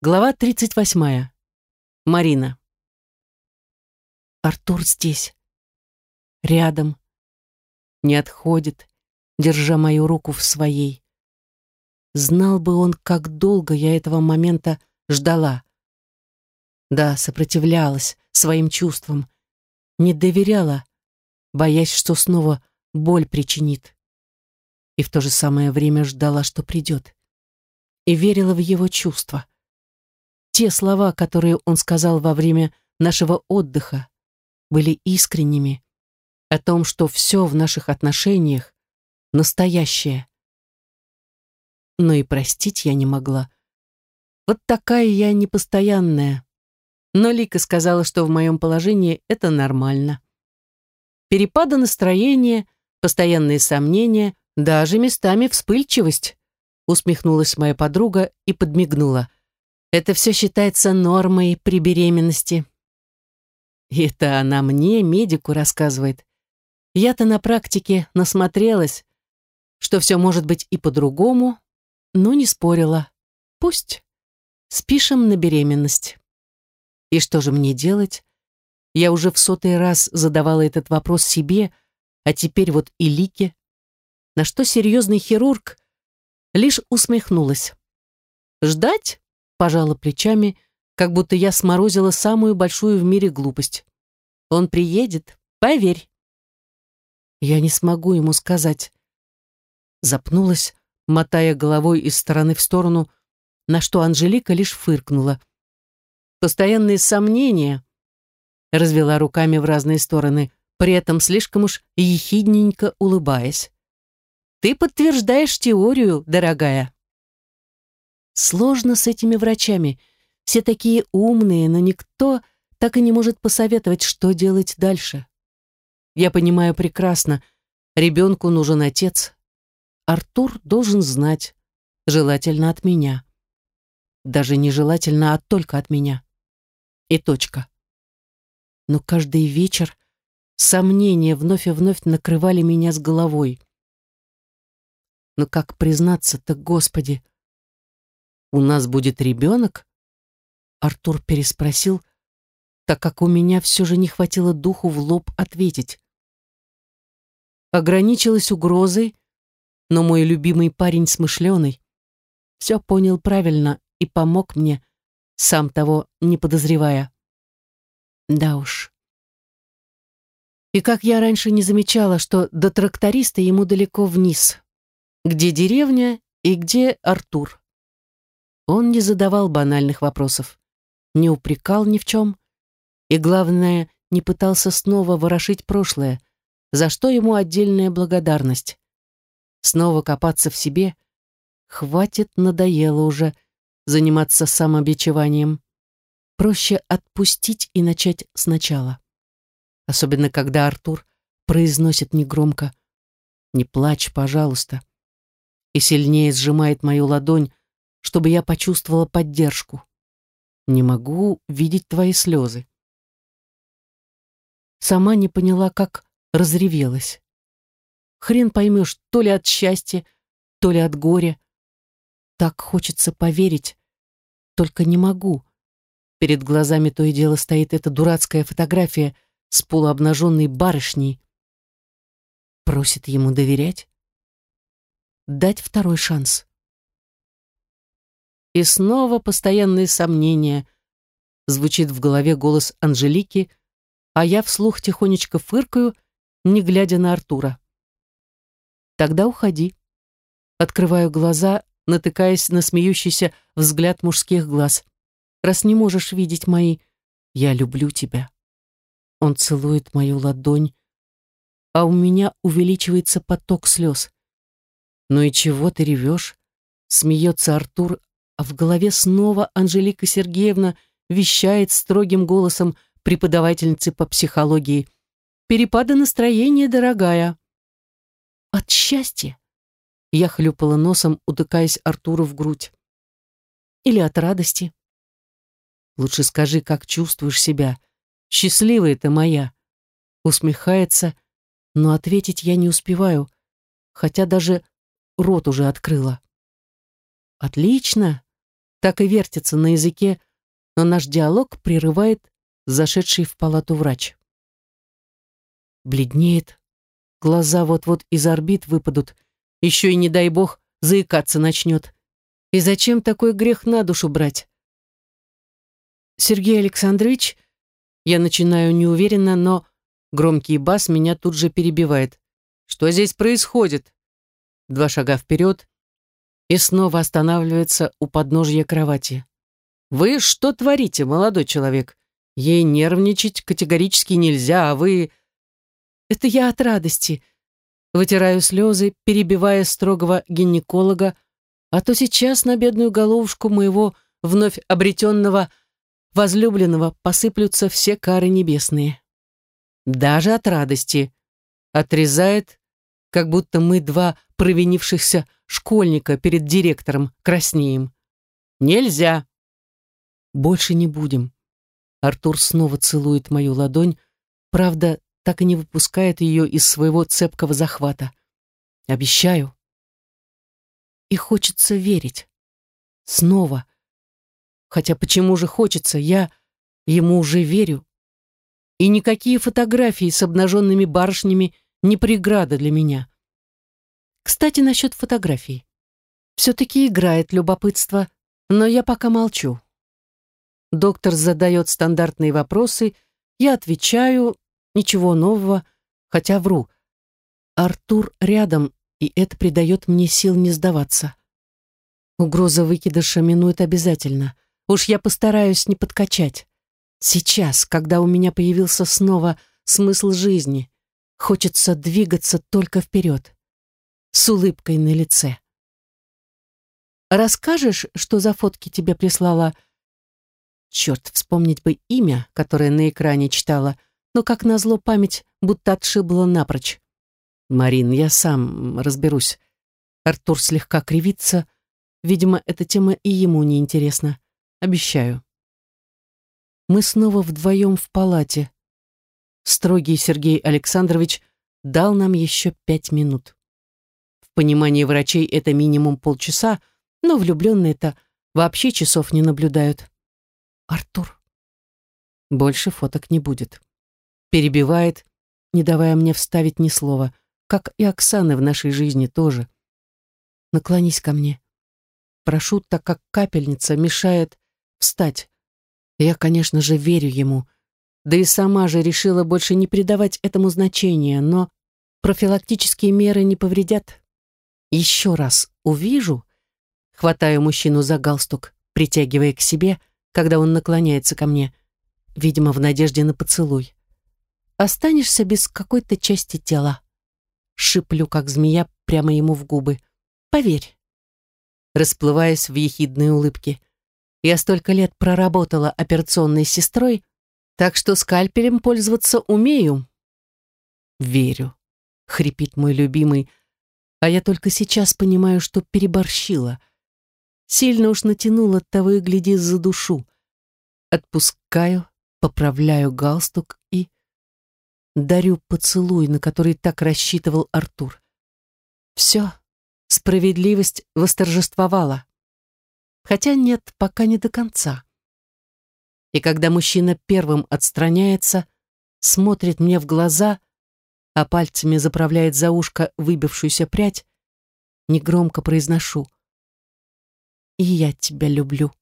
Глава 38. Марина. Артур здесь. Рядом. Не отходит, держа мою руку в своей. Знал бы он, как долго я этого момента ждала. Да, сопротивлялась своим чувствам, не доверяла, боясь, что снова боль причинит. И в то же самое время ждала, что придет. И верила в его чувства те слова, которые он сказал во время нашего отдыха, были искренними, о том, что все в наших отношениях настоящее. Но и простить я не могла. Вот такая я непостоянная. Но Лика сказала, что в моем положении это нормально. Перепады настроения, постоянные сомнения, даже местами вспыльчивость, усмехнулась моя подруга и подмигнула. Это все считается нормой при беременности. И это она мне, медику, рассказывает. Я-то на практике насмотрелась, что все может быть и по-другому, но не спорила. Пусть. Спишем на беременность. И что же мне делать? Я уже в сотый раз задавала этот вопрос себе, а теперь вот и Лике. На что серьезный хирург лишь усмехнулась. Ждать? Пожала плечами, как будто я сморозила самую большую в мире глупость. Он приедет, поверь. Я не смогу ему сказать. Запнулась, мотая головой из стороны в сторону, на что Анжелика лишь фыркнула. Постоянные сомнения, развела руками в разные стороны, при этом слишком уж ехидненько улыбаясь. Ты подтверждаешь теорию, дорогая. Сложно с этими врачами. Все такие умные, но никто так и не может посоветовать, что делать дальше. Я понимаю прекрасно, ребенку нужен отец. Артур должен знать, желательно от меня. Даже не желательно, а только от меня. И точка. Но каждый вечер сомнения вновь и вновь накрывали меня с головой. Но как признаться-то, Господи, у нас будет ребенок?» Артур переспросил, так как у меня все же не хватило духу в лоб ответить. Ограничилась угрозой, но мой любимый парень смышленый все понял правильно и помог мне, сам того не подозревая. Да уж. И как я раньше не замечала, что до тракториста ему далеко вниз, где деревня и где Артур. Он не задавал банальных вопросов, не упрекал ни в чем и, главное, не пытался снова ворошить прошлое, за что ему отдельная благодарность. Снова копаться в себе. Хватит, надоело уже заниматься самобичеванием. Проще отпустить и начать сначала. Особенно, когда Артур произносит негромко «Не плачь, пожалуйста» и сильнее сжимает мою ладонь, чтобы я почувствовала поддержку. Не могу видеть твои слезы. Сама не поняла, как разревелась. Хрен поймешь, то ли от счастья, то ли от горя. Так хочется поверить, только не могу. Перед глазами то и дело стоит эта дурацкая фотография с полуобнаженной барышней. Просит ему доверять? Дать второй шанс. И снова постоянные сомнения. Звучит в голове голос Анжелики, а я вслух тихонечко фыркаю, не глядя на Артура. Тогда уходи. Открываю глаза, натыкаясь на смеющийся взгляд мужских глаз. Раз не можешь видеть мои, я люблю тебя. Он целует мою ладонь, а у меня увеличивается поток слез. «Ну и чего ты ревешь?» Смеется Артур, а в голове снова Анжелика Сергеевна вещает строгим голосом преподавательницы по психологии. «Перепады настроения, дорогая». «От счастья?» Я хлюпала носом, утыкаясь Артуру в грудь. «Или от радости?» «Лучше скажи, как чувствуешь себя. Счастливая ты моя». Усмехается, но ответить я не успеваю, хотя даже рот уже открыла. «Отлично!» Так и вертится на языке, но наш диалог прерывает зашедший в палату врач. Бледнеет, глаза вот-вот из орбит выпадут, еще и, не дай бог, заикаться начнет. И зачем такой грех на душу брать? Сергей Александрович, я начинаю неуверенно, но громкий бас меня тут же перебивает. Что здесь происходит? Два шага вперед и снова останавливается у подножья кровати. Вы что творите, молодой человек? Ей нервничать категорически нельзя, а вы... Это я от радости. Вытираю слезы, перебивая строгого гинеколога, а то сейчас на бедную головушку моего вновь обретенного возлюбленного посыплются все кары небесные. Даже от радости. Отрезает, как будто мы два провинившихся школьника перед директором краснеем. Нельзя. Больше не будем. Артур снова целует мою ладонь, правда, так и не выпускает ее из своего цепкого захвата. Обещаю. И хочется верить. Снова. Хотя почему же хочется? Я ему уже верю. И никакие фотографии с обнаженными барышнями не преграда для меня. Кстати, насчет фотографий. Все-таки играет любопытство, но я пока молчу. Доктор задает стандартные вопросы, я отвечаю, ничего нового, хотя вру. Артур рядом, и это придает мне сил не сдаваться. Угроза выкидыша минует обязательно. Уж я постараюсь не подкачать. Сейчас, когда у меня появился снова смысл жизни, хочется двигаться только вперед, с улыбкой на лице. «Расскажешь, что за фотки тебе прислала...» Черт, вспомнить бы имя, которое на экране читала, но, как назло, память будто отшибла напрочь. «Марин, я сам разберусь». Артур слегка кривится. Видимо, эта тема и ему не интересна. Обещаю. Мы снова вдвоем в палате. Строгий Сергей Александрович дал нам еще пять минут. В понимании врачей это минимум полчаса, но влюбленные-то вообще часов не наблюдают. Артур. Больше фоток не будет. Перебивает, не давая мне вставить ни слова, как и Оксаны в нашей жизни тоже. Наклонись ко мне. Прошу, так как капельница мешает встать. Я, конечно же, верю ему. Да и сама же решила больше не придавать этому значения, но профилактические меры не повредят. Еще раз увижу, хватаю мужчину за галстук, притягивая к себе, когда он наклоняется ко мне, видимо, в надежде на поцелуй. Останешься без какой-то части тела. Шиплю, как змея, прямо ему в губы. Поверь. Расплываясь в ехидной улыбке. Я столько лет проработала операционной сестрой, так что скальпелем пользоваться умею. Верю, хрипит мой любимый, а я только сейчас понимаю, что переборщила. Сильно уж натянула того и гляди за душу. Отпускаю, поправляю галстук и дарю поцелуй, на который так рассчитывал Артур. Все, справедливость восторжествовала. Хотя нет, пока не до конца. И когда мужчина первым отстраняется, смотрит мне в глаза, а пальцами заправляет за ушко выбившуюся прядь, негромко произношу. «И я тебя люблю».